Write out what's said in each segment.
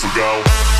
to go.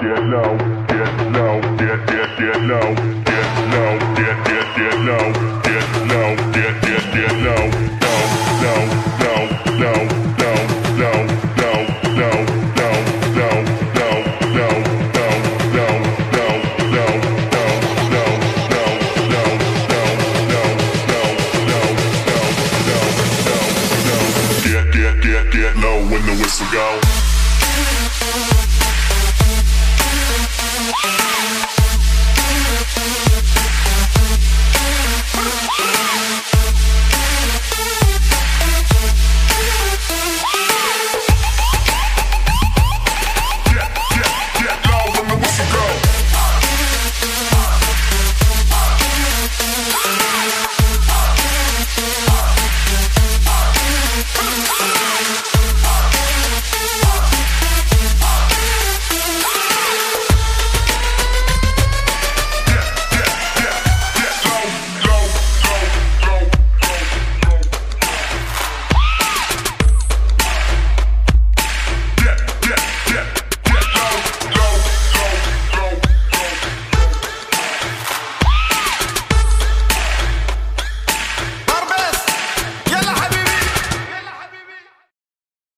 Get, get, get, get low when the whistle go. Yeah.